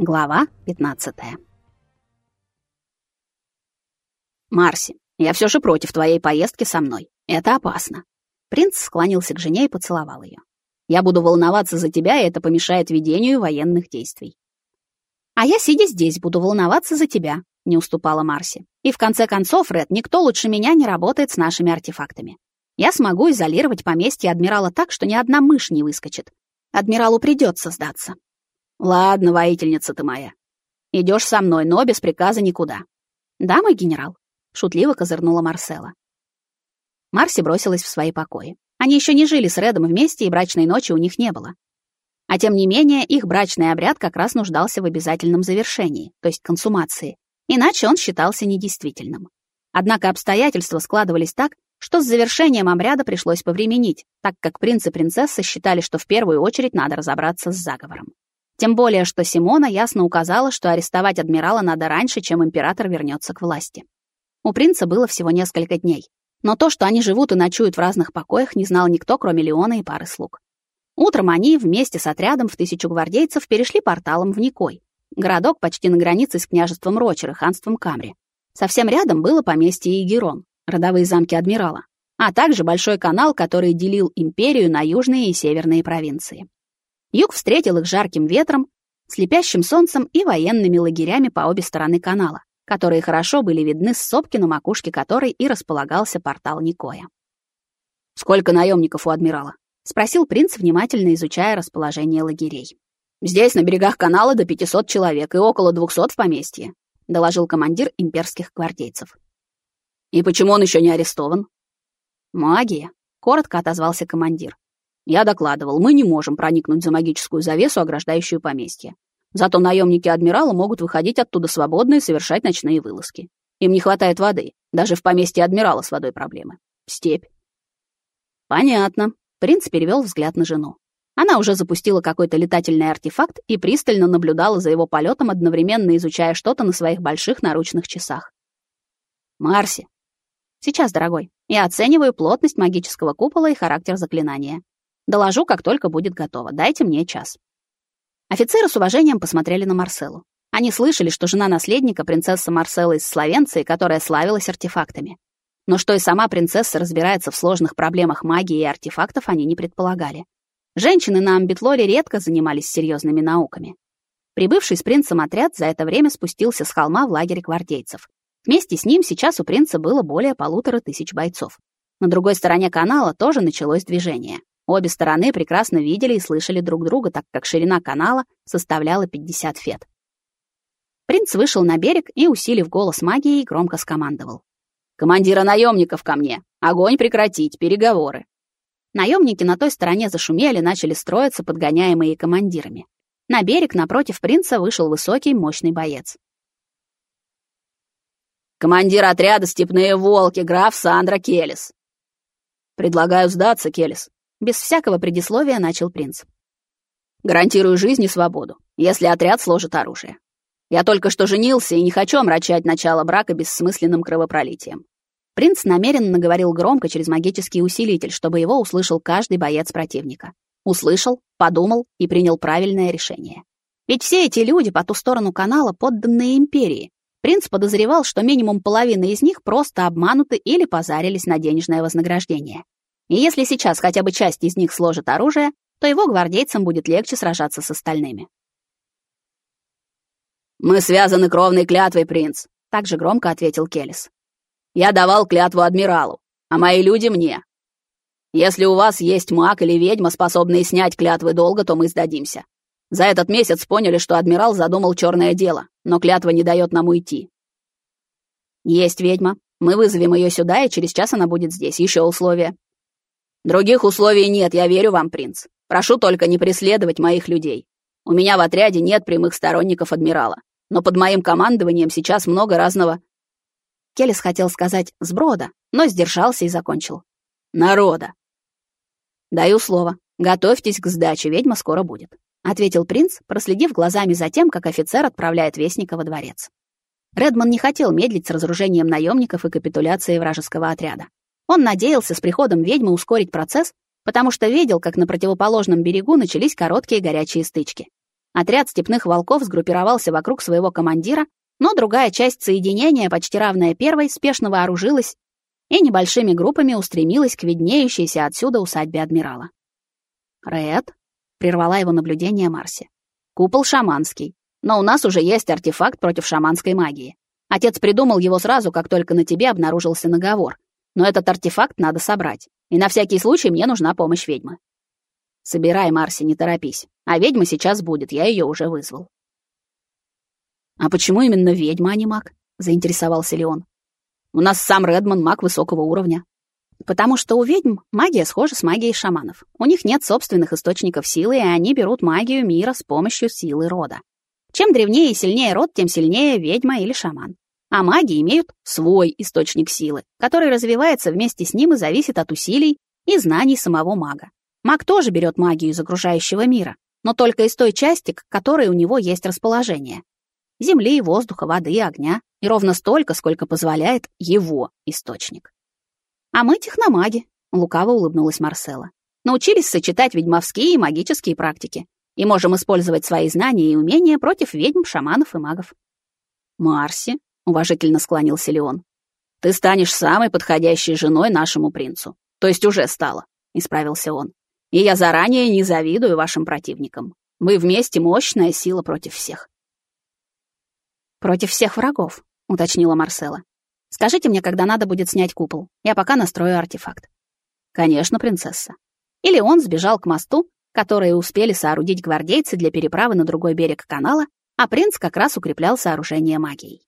Глава 15. Марси, я все же против твоей поездки со мной. Это опасно. Принц склонился к жене и поцеловал ее. Я буду волноваться за тебя, и это помешает ведению военных действий. А я, сидя здесь, буду волноваться за тебя, не уступала Марси. И в конце концов, Ред, никто лучше меня не работает с нашими артефактами. Я смогу изолировать поместье адмирала так, что ни одна мышь не выскочит. Адмиралу придется сдаться. Ладно, воительница ты моя. Идешь со мной, но без приказа никуда. Да, мой генерал, шутливо козырнула Марсела. Марси бросилась в свои покои. Они еще не жили с Редом вместе, и брачной ночи у них не было. А тем не менее, их брачный обряд как раз нуждался в обязательном завершении, то есть консумации. Иначе он считался недействительным. Однако обстоятельства складывались так, что с завершением обряда пришлось повременить, так как принц и принцесса считали, что в первую очередь надо разобраться с заговором. Тем более, что Симона ясно указала, что арестовать адмирала надо раньше, чем император вернется к власти. У принца было всего несколько дней. Но то, что они живут и ночуют в разных покоях, не знал никто, кроме Леона и пары слуг. Утром они вместе с отрядом в тысячу гвардейцев перешли порталом в Никой, городок почти на границе с княжеством Рочер и ханством Камри. Совсем рядом было поместье Игерон, родовые замки адмирала, а также большой канал, который делил империю на южные и северные провинции. Юг встретил их жарким ветром, слепящим солнцем и военными лагерями по обе стороны канала, которые хорошо были видны с сопки, на макушке которой и располагался портал Никоя. «Сколько наемников у адмирала?» — спросил принц, внимательно изучая расположение лагерей. «Здесь, на берегах канала, до 500 человек и около 200 в поместье», — доложил командир имперских гвардейцев. «И почему он еще не арестован?» «Магия», — коротко отозвался командир. Я докладывал, мы не можем проникнуть за магическую завесу, ограждающую поместье. Зато наемники адмирала могут выходить оттуда свободно и совершать ночные вылазки. Им не хватает воды. Даже в поместье адмирала с водой проблемы. Степь. Понятно. Принц перевел взгляд на жену. Она уже запустила какой-то летательный артефакт и пристально наблюдала за его полетом, одновременно изучая что-то на своих больших наручных часах. Марси. Сейчас, дорогой. Я оцениваю плотность магического купола и характер заклинания. Доложу, как только будет готово. Дайте мне час». Офицеры с уважением посмотрели на Марселу. Они слышали, что жена наследника — принцесса Марсела из Словенции, которая славилась артефактами. Но что и сама принцесса разбирается в сложных проблемах магии и артефактов, они не предполагали. Женщины на Амбитлоре редко занимались серьезными науками. Прибывший с принцем отряд за это время спустился с холма в лагерь гвардейцев. Вместе с ним сейчас у принца было более полутора тысяч бойцов. На другой стороне канала тоже началось движение. Обе стороны прекрасно видели и слышали друг друга, так как ширина канала составляла 50 фет. Принц вышел на берег и, усилив голос магией, громко скомандовал. «Командира наемников ко мне! Огонь прекратить! Переговоры!» Наемники на той стороне зашумели, начали строиться, подгоняемые командирами. На берег напротив принца вышел высокий, мощный боец. «Командир отряда «Степные волки», граф Сандра Келес». «Предлагаю сдаться, Келес», без всякого предисловия начал принц. «Гарантирую жизнь и свободу, если отряд сложит оружие. Я только что женился и не хочу омрачать начало брака бессмысленным кровопролитием». Принц намеренно говорил громко через магический усилитель, чтобы его услышал каждый боец противника. Услышал, подумал и принял правильное решение. Ведь все эти люди по ту сторону канала подданные империи. Принц подозревал, что минимум половина из них просто обмануты или позарились на денежное вознаграждение. И если сейчас хотя бы часть из них сложит оружие, то его гвардейцам будет легче сражаться с остальными. «Мы связаны кровной клятвой, принц», — также громко ответил Келлис. «Я давал клятву адмиралу, а мои люди мне. Если у вас есть маг или ведьма, способные снять клятвы долга, то мы сдадимся. За этот месяц поняли, что адмирал задумал черное дело, но клятва не дает нам уйти. Есть ведьма. Мы вызовем ее сюда, и через час она будет здесь. Еще условия. Других условий нет, я верю вам, принц. Прошу только не преследовать моих людей. У меня в отряде нет прямых сторонников адмирала, но под моим командованием сейчас много разного...» Келлис хотел сказать «сброда», но сдержался и закончил. «Народа». «Даю слово. Готовьтесь к сдаче, ведьма скоро будет», — ответил принц, проследив глазами за тем, как офицер отправляет вестника во дворец. Редман не хотел медлить с разоружением наемников и капитуляцией вражеского отряда. Он надеялся с приходом ведьмы ускорить процесс, потому что видел, как на противоположном берегу начались короткие горячие стычки. Отряд степных волков сгруппировался вокруг своего командира, но другая часть соединения, почти равная первой, спешно вооружилась и небольшими группами устремилась к виднеющейся отсюда усадьбе адмирала. «Ред», — прервала его наблюдение Марси, — «купол шаманский, но у нас уже есть артефакт против шаманской магии. Отец придумал его сразу, как только на тебе обнаружился наговор. Но этот артефакт надо собрать. И на всякий случай мне нужна помощь ведьмы. Собирай, Марси, не торопись. А ведьма сейчас будет, я ее уже вызвал. А почему именно ведьма, а не маг? Заинтересовался Леон. У нас сам Редман маг высокого уровня. Потому что у ведьм магия схожа с магией шаманов. У них нет собственных источников силы, и они берут магию мира с помощью силы рода. Чем древнее и сильнее род, тем сильнее ведьма или шаман. А маги имеют свой источник силы, который развивается вместе с ним и зависит от усилий и знаний самого мага. Маг тоже берет магию из окружающего мира, но только из той части, к которой у него есть расположение. Земли, воздуха, воды, огня, и ровно столько, сколько позволяет его источник. А мы техномаги, лукаво улыбнулась Марсела. Научились сочетать ведьмовские и магические практики и можем использовать свои знания и умения против ведьм, шаманов и магов. Марси, уважительно склонился Леон. Ты станешь самой подходящей женой нашему принцу. То есть уже стала, исправился он. И я заранее не завидую вашим противникам. Мы вместе мощная сила против всех. Против всех врагов, уточнила Марсела. Скажите мне, когда надо будет снять купол. Я пока настрою артефакт. Конечно, принцесса. Или он сбежал к мосту, которые успели соорудить гвардейцы для переправы на другой берег канала, а принц как раз укреплял сооружение магией.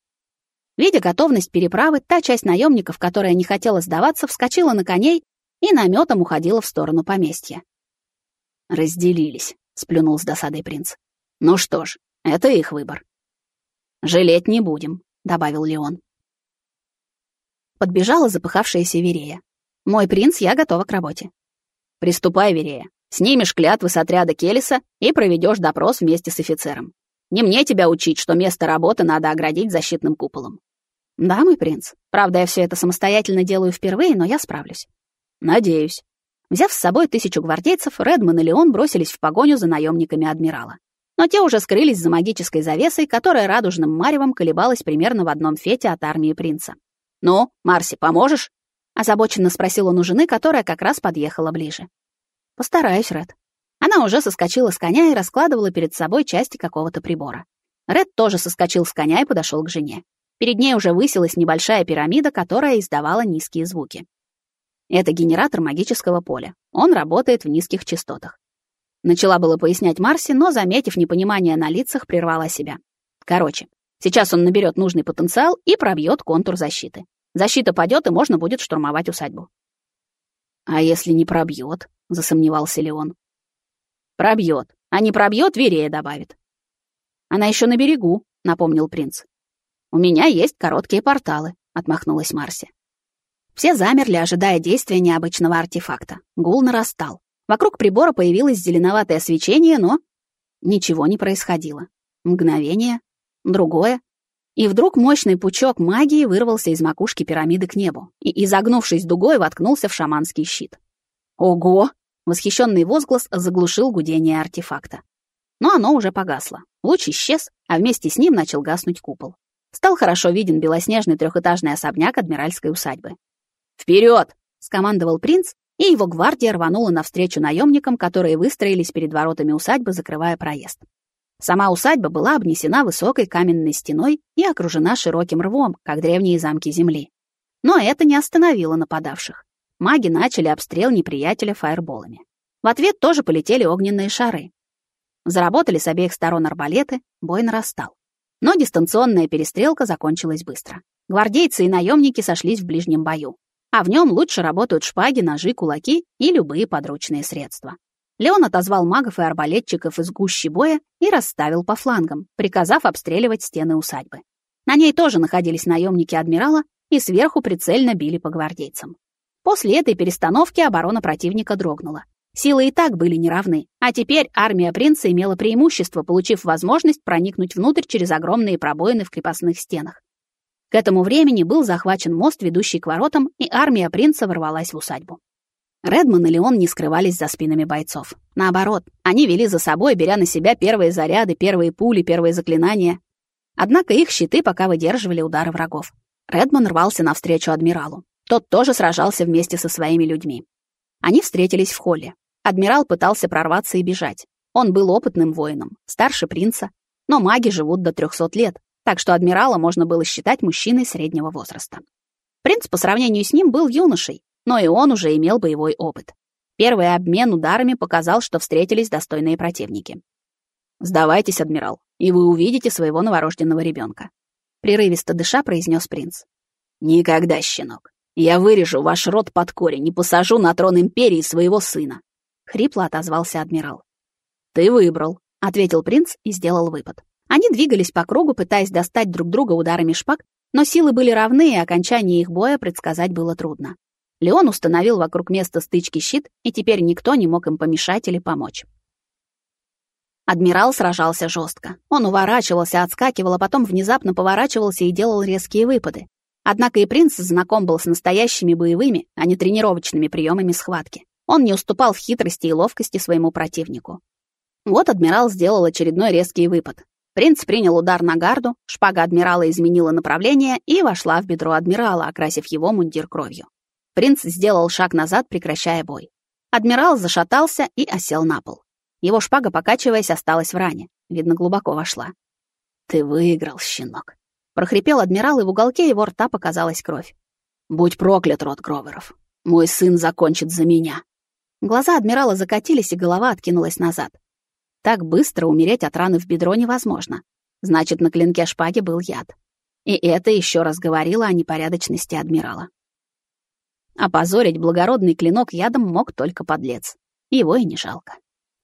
Видя готовность переправы, та часть наемников, которая не хотела сдаваться, вскочила на коней и наметом уходила в сторону поместья. «Разделились», — сплюнул с досадой принц. «Ну что ж, это их выбор». «Жалеть не будем», — добавил Леон. Подбежала запыхавшаяся Верея. «Мой принц, я готова к работе». «Приступай, Верея. Снимешь клятвы с отряда Келиса и проведешь допрос вместе с офицером. Не мне тебя учить, что место работы надо оградить защитным куполом. Да, мой принц. Правда, я все это самостоятельно делаю впервые, но я справлюсь. Надеюсь. Взяв с собой тысячу гвардейцев, Редман и Леон бросились в погоню за наемниками адмирала. Но те уже скрылись за магической завесой, которая радужным маревом колебалась примерно в одном фете от армии принца. «Ну, Марси, поможешь?» — озабоченно спросил он у жены, которая как раз подъехала ближе. Постараюсь, Ред. Она уже соскочила с коня и раскладывала перед собой части какого-то прибора. Ред тоже соскочил с коня и подошел к жене. Перед ней уже высилась небольшая пирамида, которая издавала низкие звуки. Это генератор магического поля. Он работает в низких частотах. Начала было пояснять Марси, но, заметив непонимание на лицах, прервала себя. Короче, сейчас он наберет нужный потенциал и пробьет контур защиты. Защита падет, и можно будет штурмовать усадьбу. А если не пробьет? засомневался Леон. Пробьет. А не пробьет, Верея добавит. Она еще на берегу, напомнил принц. У меня есть короткие порталы, отмахнулась Марси. Все замерли, ожидая действия необычного артефакта. Гул нарастал. Вокруг прибора появилось зеленоватое свечение, но ничего не происходило. Мгновение, другое, и вдруг мощный пучок магии вырвался из макушки пирамиды к небу и, изогнувшись дугой, воткнулся в шаманский щит. Ого! Восхищенный возглас заглушил гудение артефакта. Но оно уже погасло. Луч исчез, а вместе с ним начал гаснуть купол. Стал хорошо виден белоснежный трехэтажный особняк адмиральской усадьбы. «Вперед!» — скомандовал принц, и его гвардия рванула навстречу наемникам, которые выстроились перед воротами усадьбы, закрывая проезд. Сама усадьба была обнесена высокой каменной стеной и окружена широким рвом, как древние замки земли. Но это не остановило нападавших маги начали обстрел неприятеля фаерболами. В ответ тоже полетели огненные шары. Заработали с обеих сторон арбалеты, бой нарастал. Но дистанционная перестрелка закончилась быстро. Гвардейцы и наемники сошлись в ближнем бою. А в нем лучше работают шпаги, ножи, кулаки и любые подручные средства. Леон отозвал магов и арбалетчиков из гущи боя и расставил по флангам, приказав обстреливать стены усадьбы. На ней тоже находились наемники адмирала и сверху прицельно били по гвардейцам. После этой перестановки оборона противника дрогнула. Силы и так были неравны, а теперь армия принца имела преимущество, получив возможность проникнуть внутрь через огромные пробоины в крепостных стенах. К этому времени был захвачен мост, ведущий к воротам, и армия принца ворвалась в усадьбу. Редман и Леон не скрывались за спинами бойцов. Наоборот, они вели за собой, беря на себя первые заряды, первые пули, первые заклинания. Однако их щиты пока выдерживали удары врагов. Редман рвался навстречу адмиралу. Тот тоже сражался вместе со своими людьми. Они встретились в холле. Адмирал пытался прорваться и бежать. Он был опытным воином, старше принца, но маги живут до 300 лет, так что адмирала можно было считать мужчиной среднего возраста. Принц по сравнению с ним был юношей, но и он уже имел боевой опыт. Первый обмен ударами показал, что встретились достойные противники. «Сдавайтесь, адмирал, и вы увидите своего новорожденного ребенка», — прерывисто дыша произнес принц. «Никогда, щенок. Я вырежу ваш род под корень и посажу на трон империи своего сына», — хрипло отозвался адмирал. «Ты выбрал», — ответил принц и сделал выпад. Они двигались по кругу, пытаясь достать друг друга ударами шпаг, но силы были равны, и окончание их боя предсказать было трудно. Леон установил вокруг места стычки щит, и теперь никто не мог им помешать или помочь. Адмирал сражался жестко. Он уворачивался, отскакивал, а потом внезапно поворачивался и делал резкие выпады. Однако и принц знаком был с настоящими боевыми, а не тренировочными приемами схватки. Он не уступал в хитрости и ловкости своему противнику. Вот адмирал сделал очередной резкий выпад. Принц принял удар на гарду, шпага адмирала изменила направление и вошла в бедро адмирала, окрасив его мундир кровью. Принц сделал шаг назад, прекращая бой. Адмирал зашатался и осел на пол. Его шпага, покачиваясь, осталась в ране. Видно, глубоко вошла. «Ты выиграл, щенок!» Прохрипел адмирал, и в уголке его рта показалась кровь. «Будь проклят, род Гроверов! Мой сын закончит за меня!» Глаза адмирала закатились, и голова откинулась назад. Так быстро умереть от раны в бедро невозможно. Значит, на клинке шпаги был яд. И это еще раз говорило о непорядочности адмирала. Опозорить благородный клинок ядом мог только подлец. Его и не жалко.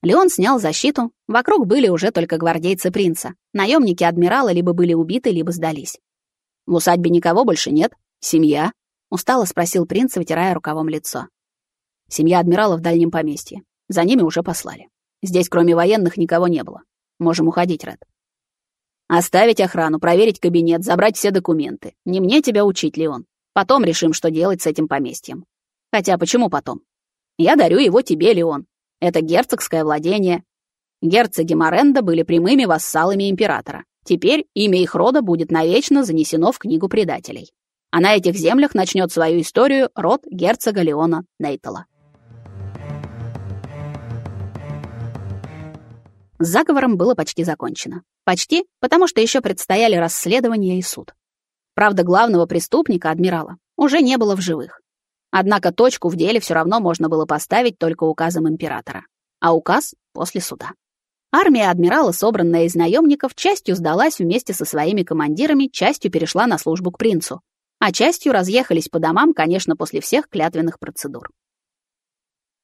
Леон снял защиту, вокруг были уже только гвардейцы принца. Наемники адмирала либо были убиты, либо сдались. «В усадьбе никого больше нет? Семья?» — устало спросил принц, вытирая рукавом лицо. «Семья адмирала в дальнем поместье. За ними уже послали. Здесь кроме военных никого не было. Можем уходить, Ред. Оставить охрану, проверить кабинет, забрать все документы. Не мне тебя учить, Леон. Потом решим, что делать с этим поместьем. Хотя почему потом? Я дарю его тебе, Леон. Это герцогское владение. Герцоги Моренда были прямыми вассалами императора. Теперь имя их рода будет навечно занесено в книгу предателей. А на этих землях начнет свою историю род герцога Леона Нейтала. С заговором было почти закончено. Почти, потому что еще предстояли расследование и суд. Правда, главного преступника, адмирала, уже не было в живых. Однако точку в деле все равно можно было поставить только указом императора. А указ — после суда. Армия адмирала, собранная из наемников, частью сдалась вместе со своими командирами, частью перешла на службу к принцу, а частью разъехались по домам, конечно, после всех клятвенных процедур.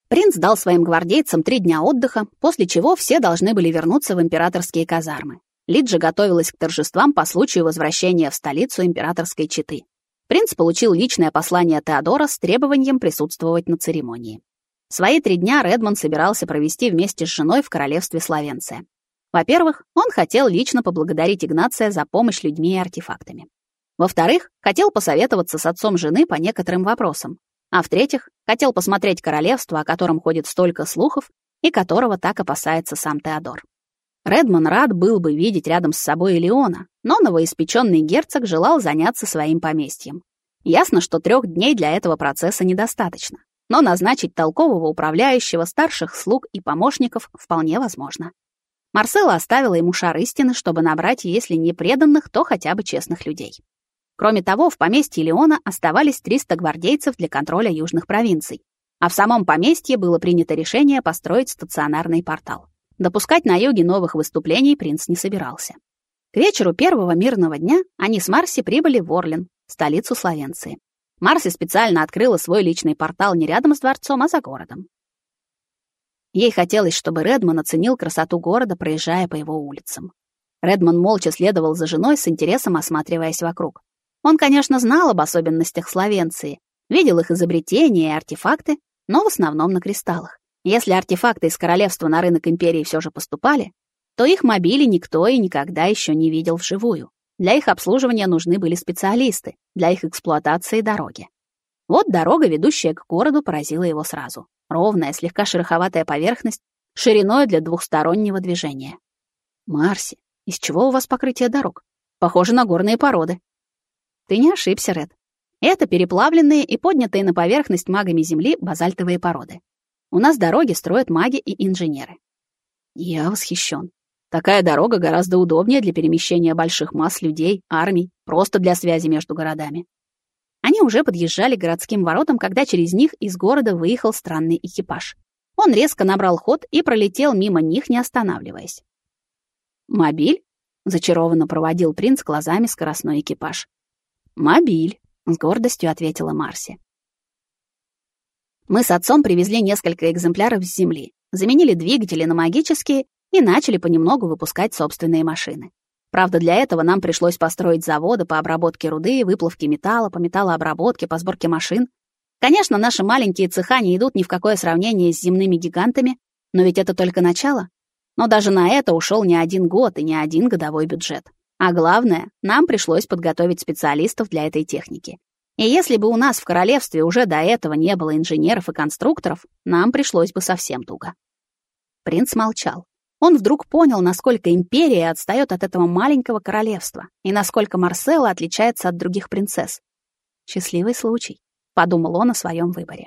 Принц дал своим гвардейцам три дня отдыха, после чего все должны были вернуться в императорские казармы. Лиджа готовилась к торжествам по случаю возвращения в столицу императорской четы. Принц получил личное послание Теодора с требованием присутствовать на церемонии. Свои три дня Редмонд собирался провести вместе с женой в королевстве Словенция. Во-первых, он хотел лично поблагодарить Игнация за помощь людьми и артефактами. Во-вторых, хотел посоветоваться с отцом жены по некоторым вопросам, а в-третьих, хотел посмотреть королевство, о котором ходит столько слухов и которого так опасается сам Теодор. Редман рад был бы видеть рядом с собой Леона, но новоиспеченный герцог желал заняться своим поместьем. Ясно, что трех дней для этого процесса недостаточно, но назначить толкового управляющего, старших слуг и помощников вполне возможно. Марсела оставила ему шар истины, чтобы набрать, если не преданных, то хотя бы честных людей. Кроме того, в поместье Леона оставались 300 гвардейцев для контроля южных провинций. А в самом поместье было принято решение построить стационарный портал. Допускать на юге новых выступлений принц не собирался. К вечеру первого мирного дня они с Марси прибыли в Орлен, столицу Словенции. Марси специально открыла свой личный портал не рядом с дворцом, а за городом. Ей хотелось, чтобы Редман оценил красоту города, проезжая по его улицам. Редман молча следовал за женой с интересом осматриваясь вокруг. Он, конечно, знал об особенностях Словенции, видел их изобретения и артефакты, но в основном на кристаллах. Если артефакты из королевства на рынок империи все же поступали, то их мобили никто и никогда еще не видел вживую. Для их обслуживания нужны были специалисты, для их эксплуатации — дороги. Вот дорога, ведущая к городу, поразила его сразу. Ровная, слегка шероховатая поверхность, шириной для двухстороннего движения. «Марси, из чего у вас покрытие дорог? Похоже на горные породы». «Ты не ошибся, Ред. Это переплавленные и поднятые на поверхность магами Земли базальтовые породы. У нас дороги строят маги и инженеры. Я восхищен. Такая дорога гораздо удобнее для перемещения больших масс людей, армий, просто для связи между городами. Они уже подъезжали к городским воротам, когда через них из города выехал странный экипаж. Он резко набрал ход и пролетел мимо них, не останавливаясь. «Мобиль?» — зачарованно проводил принц глазами скоростной экипаж. «Мобиль», — с гордостью ответила Марси. Мы с отцом привезли несколько экземпляров с Земли, заменили двигатели на магические и начали понемногу выпускать собственные машины. Правда, для этого нам пришлось построить заводы по обработке руды выплавке металла, по металлообработке, по сборке машин. Конечно, наши маленькие цеха не идут ни в какое сравнение с земными гигантами, но ведь это только начало. Но даже на это ушел не один год и не один годовой бюджет. А главное, нам пришлось подготовить специалистов для этой техники. И если бы у нас в королевстве уже до этого не было инженеров и конструкторов, нам пришлось бы совсем туго. Принц молчал. Он вдруг понял, насколько империя отстает от этого маленького королевства и насколько Марсела отличается от других принцесс. Счастливый случай, подумал он о своем выборе.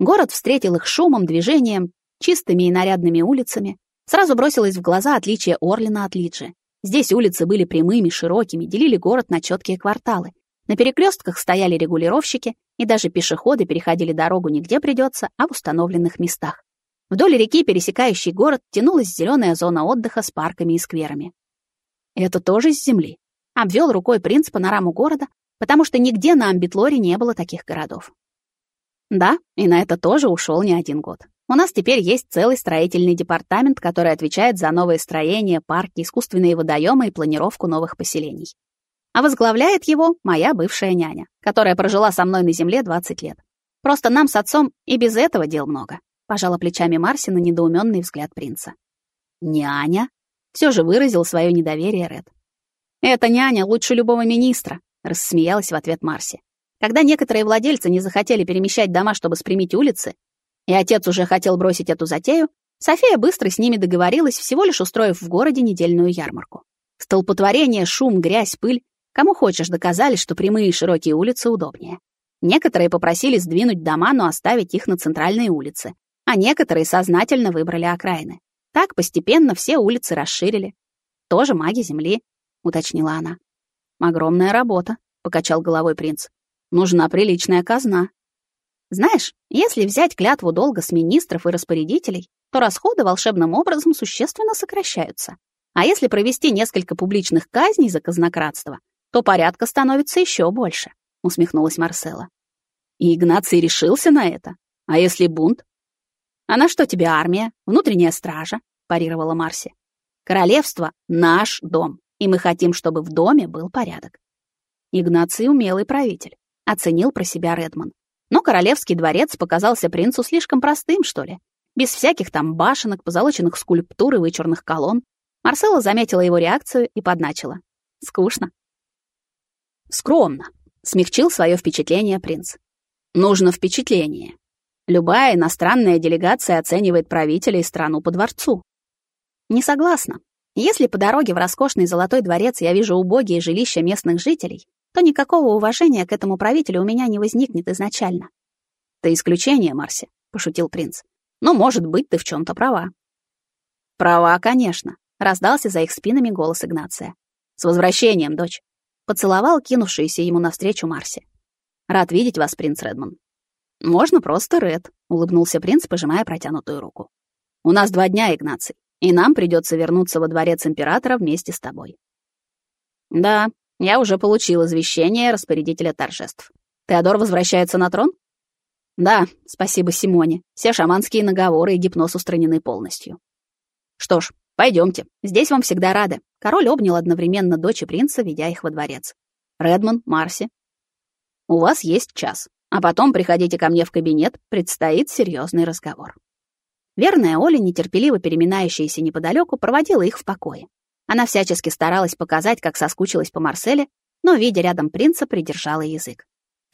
Город встретил их шумом, движением, чистыми и нарядными улицами. Сразу бросилось в глаза отличие Орлина от Лиджи. Здесь улицы были прямыми, широкими, делили город на четкие кварталы. На перекрестках стояли регулировщики, и даже пешеходы переходили дорогу не где придется, а в установленных местах. Вдоль реки, пересекающей город, тянулась зеленая зона отдыха с парками и скверами. Это тоже с земли. Обвел рукой принц панораму города, потому что нигде на Амбитлоре не было таких городов. Да, и на это тоже ушел не один год. У нас теперь есть целый строительный департамент, который отвечает за новые строения, парки, искусственные водоемы и планировку новых поселений. А возглавляет его моя бывшая няня, которая прожила со мной на земле 20 лет. Просто нам с отцом и без этого дел много. Пожала плечами Марси на недоуменный взгляд принца. Няня? Все же выразил свое недоверие Ред. «Это няня лучше любого министра», — рассмеялась в ответ Марси. Когда некоторые владельцы не захотели перемещать дома, чтобы спрямить улицы, и отец уже хотел бросить эту затею, София быстро с ними договорилась, всего лишь устроив в городе недельную ярмарку. Столпотворение, шум, грязь, пыль. Кому хочешь, доказали, что прямые и широкие улицы удобнее. Некоторые попросили сдвинуть дома, но оставить их на центральной улице, а некоторые сознательно выбрали окраины. Так постепенно все улицы расширили. Тоже маги Земли, уточнила она. Огромная работа, покачал головой принц. Нужна приличная казна. Знаешь, если взять клятву долга с министров и распорядителей, то расходы волшебным образом существенно сокращаются. А если провести несколько публичных казней за казнократство, то порядка становится еще больше, усмехнулась Марсела. И Игнаций решился на это. А если бунт? А на что тебе армия, внутренняя стража? парировала Марси. Королевство — наш дом, и мы хотим, чтобы в доме был порядок. Игнаций умелый правитель, оценил про себя Редман. Но королевский дворец показался принцу слишком простым, что ли. Без всяких там башенок, позолоченных скульптур и вычурных колонн. Марсела заметила его реакцию и подначила. Скучно. Скромно. Смягчил свое впечатление принц. Нужно впечатление. Любая иностранная делегация оценивает правителя и страну по дворцу. Не согласна. Если по дороге в роскошный золотой дворец я вижу убогие жилища местных жителей, то никакого уважения к этому правителю у меня не возникнет изначально. «Ты исключение, Марси», — пошутил принц. «Но, может быть, ты в чем то права». «Права, конечно», — раздался за их спинами голос Игнация. «С возвращением, дочь!» — поцеловал кинувшуюся ему навстречу Марси. «Рад видеть вас, принц Редман». «Можно просто Ред», — улыбнулся принц, пожимая протянутую руку. «У нас два дня, Игнаций, и нам придется вернуться во дворец императора вместе с тобой». «Да, я уже получил извещение распорядителя торжеств. Теодор возвращается на трон? Да, спасибо Симоне. Все шаманские наговоры и гипноз устранены полностью. Что ж, пойдемте. Здесь вам всегда рады. Король обнял одновременно дочь и принца, ведя их во дворец. Редман, Марси. У вас есть час. А потом приходите ко мне в кабинет, предстоит серьезный разговор. Верная Оля, нетерпеливо переминающаяся неподалеку, проводила их в покое. Она всячески старалась показать, как соскучилась по Марселе, но, видя рядом принца, придержала язык.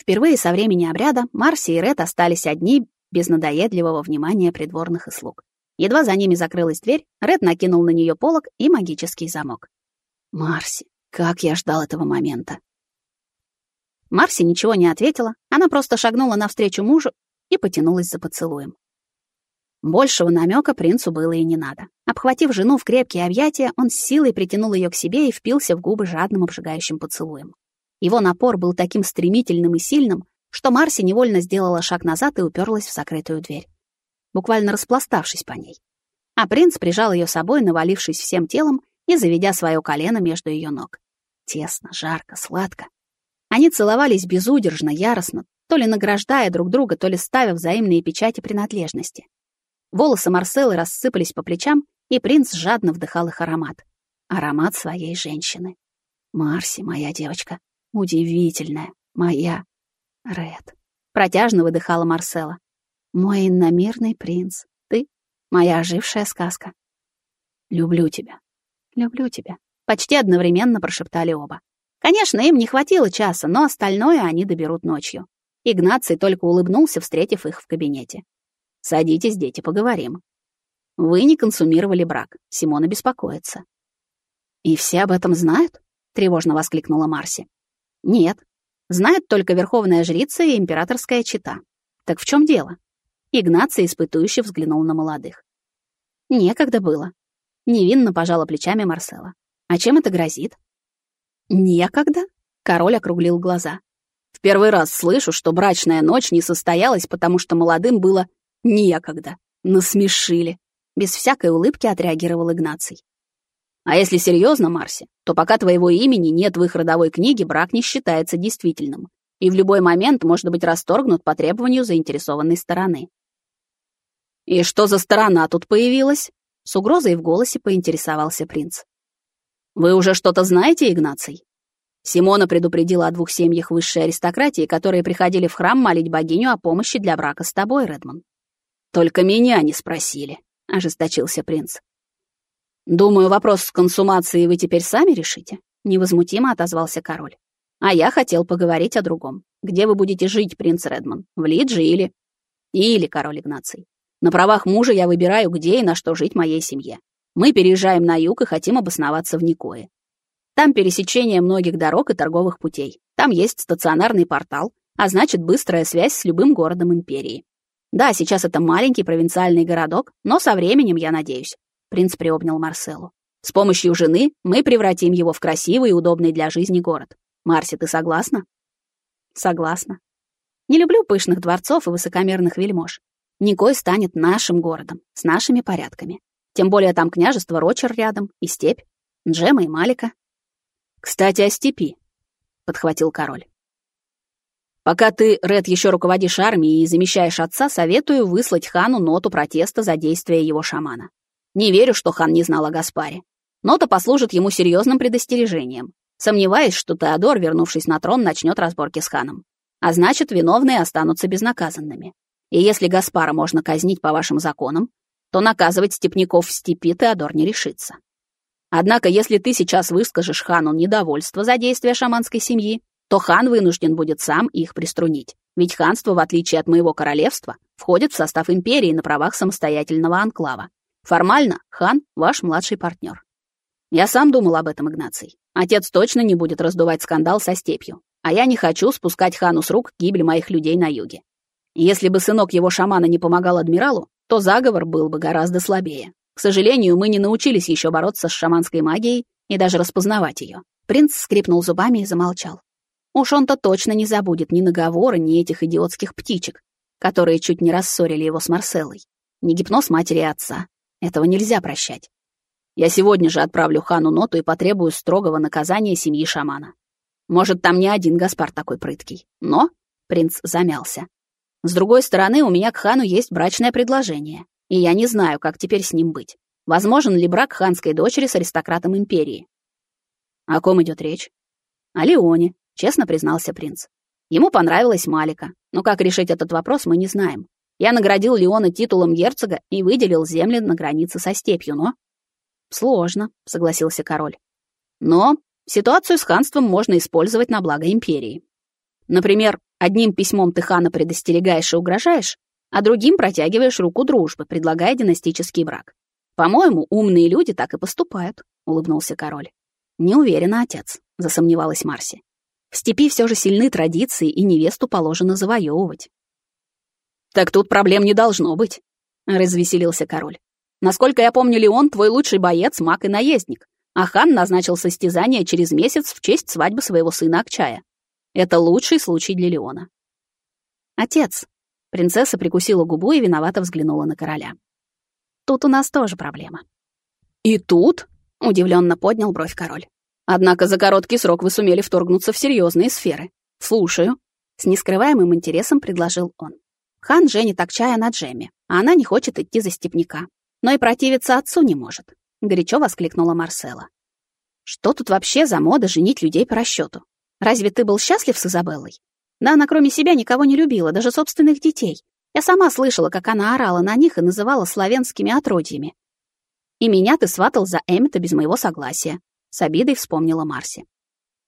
Впервые со времени обряда Марси и Ред остались одни без надоедливого внимания придворных и слуг. Едва за ними закрылась дверь, Ред накинул на нее полог и магический замок. «Марси, как я ждал этого момента!» Марси ничего не ответила, она просто шагнула навстречу мужу и потянулась за поцелуем. Большего намека принцу было и не надо. Обхватив жену в крепкие объятия, он с силой притянул ее к себе и впился в губы жадным обжигающим поцелуем. Его напор был таким стремительным и сильным, что Марси невольно сделала шаг назад и уперлась в закрытую дверь, буквально распластавшись по ней. А принц прижал ее собой, навалившись всем телом и заведя свое колено между ее ног. Тесно, жарко, сладко. Они целовались безудержно, яростно, то ли награждая друг друга, то ли ставя взаимные печати принадлежности. Волосы Марселы рассыпались по плечам, и принц жадно вдыхал их аромат. Аромат своей женщины. Марси, моя девочка, удивительная, моя. Ред. Протяжно выдыхала Марсела. Мой иномирный принц, ты — моя ожившая сказка. Люблю тебя. Люблю тебя. Почти одновременно прошептали оба. Конечно, им не хватило часа, но остальное они доберут ночью. Игнаций только улыбнулся, встретив их в кабинете. «Садитесь, дети, поговорим». «Вы не консумировали брак. Симона беспокоится». «И все об этом знают?» — тревожно воскликнула Марси. «Нет. Знает только верховная жрица и императорская чита. Так в чем дело?» Игнаций испытующе взглянул на молодых. «Некогда было». Невинно пожала плечами Марсела. «А чем это грозит?» «Некогда?» — король округлил глаза. В первый раз слышу, что брачная ночь не состоялась, потому что молодым было некогда. Насмешили. Без всякой улыбки отреагировал Игнаций. А если серьезно, Марси, то пока твоего имени нет в их родовой книге, брак не считается действительным. И в любой момент может быть расторгнут по требованию заинтересованной стороны. «И что за сторона тут появилась?» С угрозой в голосе поинтересовался принц. «Вы уже что-то знаете, Игнаций?» Симона предупредила о двух семьях высшей аристократии, которые приходили в храм молить богиню о помощи для брака с тобой, Редман. «Только меня не спросили», — ожесточился принц. «Думаю, вопрос с консумацией вы теперь сами решите», — невозмутимо отозвался король. «А я хотел поговорить о другом. Где вы будете жить, принц Редман? В Лидже или...» «Или, король Игнаций. На правах мужа я выбираю, где и на что жить моей семье. Мы переезжаем на юг и хотим обосноваться в Никое. Там пересечение многих дорог и торговых путей. Там есть стационарный портал, а значит быстрая связь с любым городом империи. Да, сейчас это маленький провинциальный городок, но со временем, я надеюсь, принц приобнял Марселу. С помощью жены мы превратим его в красивый и удобный для жизни город. Марси, ты согласна? Согласна. Не люблю пышных дворцов и высокомерных вельмож. Никой станет нашим городом, с нашими порядками. Тем более там княжество Рочер рядом, и степь, Джема и Малика, «Кстати, о степи», — подхватил король. «Пока ты, Ред, еще руководишь армией и замещаешь отца, советую выслать хану ноту протеста за действия его шамана. Не верю, что хан не знал о Гаспаре. Нота послужит ему серьезным предостережением. Сомневаюсь, что Теодор, вернувшись на трон, начнет разборки с ханом. А значит, виновные останутся безнаказанными. И если Гаспара можно казнить по вашим законам, то наказывать степняков в степи Теодор не решится. Однако, если ты сейчас выскажешь хану недовольство за действия шаманской семьи, то хан вынужден будет сам их приструнить. Ведь ханство, в отличие от моего королевства, входит в состав империи на правах самостоятельного анклава. Формально хан — ваш младший партнер. Я сам думал об этом, Игнаций. Отец точно не будет раздувать скандал со степью. А я не хочу спускать хану с рук гибель моих людей на юге. Если бы сынок его шамана не помогал адмиралу, то заговор был бы гораздо слабее. К сожалению, мы не научились еще бороться с шаманской магией и даже распознавать ее. Принц скрипнул зубами и замолчал. Уж он-то точно не забудет ни наговора, ни этих идиотских птичек, которые чуть не рассорили его с Марселой. Ни гипноз матери и отца. Этого нельзя прощать. Я сегодня же отправлю хану ноту и потребую строгого наказания семьи шамана. Может, там не один Гаспар такой прыткий. Но принц замялся. С другой стороны, у меня к хану есть брачное предложение и я не знаю, как теперь с ним быть. Возможен ли брак ханской дочери с аристократом империи? О ком идет речь? О Леоне, честно признался принц. Ему понравилась Малика, но как решить этот вопрос, мы не знаем. Я наградил Леона титулом герцога и выделил земли на границе со степью, но... Сложно, согласился король. Но ситуацию с ханством можно использовать на благо империи. Например, Одним письмом ты хана предостерегаешь и угрожаешь, а другим протягиваешь руку дружбы, предлагая династический брак. По-моему, умные люди так и поступают, улыбнулся король. Не уверена, отец, засомневалась Марси. В степи все же сильны традиции, и невесту положено завоевывать. Так тут проблем не должно быть, развеселился король. Насколько я помню, Леон твой лучший боец, маг и наездник, а хан назначил состязание через месяц в честь свадьбы своего сына Акчая. Это лучший случай для Леона. Отец. Принцесса прикусила губу и виновато взглянула на короля. Тут у нас тоже проблема. И тут? Удивленно поднял бровь король. Однако за короткий срок вы сумели вторгнуться в серьезные сферы. Слушаю. С нескрываемым интересом предложил он. Хан женит Акчая на Джеме, а она не хочет идти за степняка. Но и противиться отцу не может. Горячо воскликнула Марсела. Что тут вообще за мода женить людей по расчету? Разве ты был счастлив с Изабеллой? Да она кроме себя никого не любила, даже собственных детей. Я сама слышала, как она орала на них и называла славянскими отродьями. И меня ты сватал за Эммета без моего согласия. С обидой вспомнила Марси.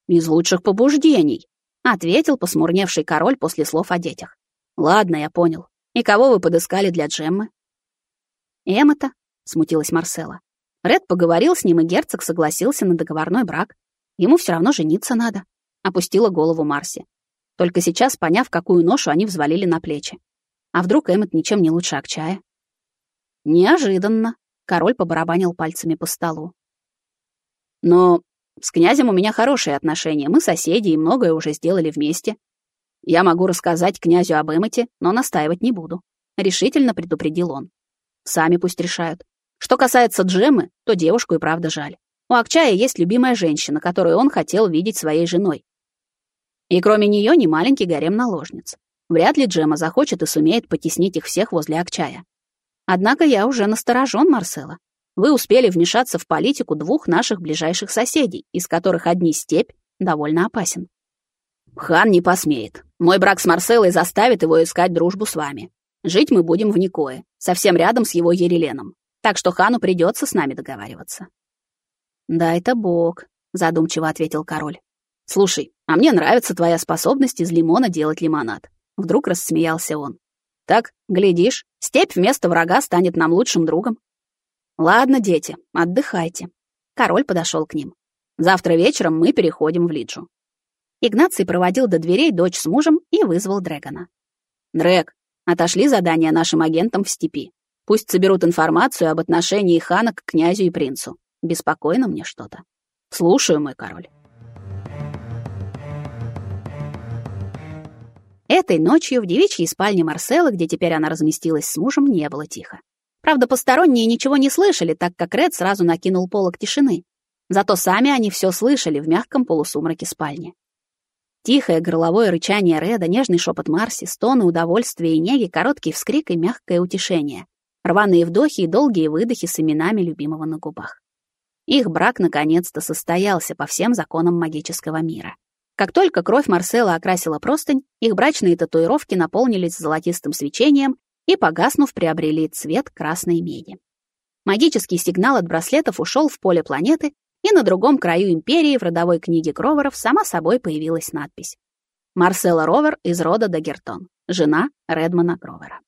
Из лучших побуждений, ответил посмурневший король после слов о детях. Ладно, я понял. И кого вы подыскали для Джеммы? Эммета, смутилась Марсела. Ред поговорил с ним, и герцог согласился на договорной брак. Ему все равно жениться надо опустила голову Марси. Только сейчас, поняв, какую ношу они взвалили на плечи. А вдруг Эммет ничем не лучше Акчая? Неожиданно. Король побарабанил пальцами по столу. Но с князем у меня хорошие отношения, мы соседи и многое уже сделали вместе. Я могу рассказать князю об Эммете, но настаивать не буду. Решительно предупредил он. Сами пусть решают. Что касается Джеммы, то девушку и правда жаль. У Акчая есть любимая женщина, которую он хотел видеть своей женой. И кроме нее не маленький гарем наложниц. Вряд ли Джема захочет и сумеет потеснить их всех возле Акчая. Однако я уже насторожен, Марсела. Вы успели вмешаться в политику двух наших ближайших соседей, из которых одни степь довольно опасен. Хан не посмеет. Мой брак с Марселой заставит его искать дружбу с вами. Жить мы будем в Никое, совсем рядом с его Ереленом. Так что хану придется с нами договариваться. Да, это бог, задумчиво ответил король. «Слушай, а мне нравится твоя способность из лимона делать лимонад». Вдруг рассмеялся он. «Так, глядишь, степь вместо врага станет нам лучшим другом». «Ладно, дети, отдыхайте». Король подошел к ним. «Завтра вечером мы переходим в Лиджу». Игнаций проводил до дверей дочь с мужем и вызвал Дрэгона. «Дрэг, отошли задание нашим агентам в степи. Пусть соберут информацию об отношении хана к князю и принцу. Беспокойно мне что-то. Слушаю, мой король». Этой ночью в девичьей спальне Марселы, где теперь она разместилась с мужем, не было тихо. Правда, посторонние ничего не слышали, так как Ред сразу накинул полог тишины. Зато сами они все слышали в мягком полусумраке спальни. Тихое горловое рычание Реда, нежный шепот Марси, стоны удовольствия и неги, короткий вскрик и мягкое утешение. Рваные вдохи и долгие выдохи с именами любимого на губах. Их брак наконец-то состоялся по всем законам магического мира. Как только кровь Марсела окрасила простынь, их брачные татуировки наполнились золотистым свечением и, погаснув, приобрели цвет красной меди. Магический сигнал от браслетов ушел в поле планеты, и на другом краю империи в родовой книге Кроверов сама собой появилась надпись. Марсела Ровер из рода Дагертон, жена Редмана Кровера.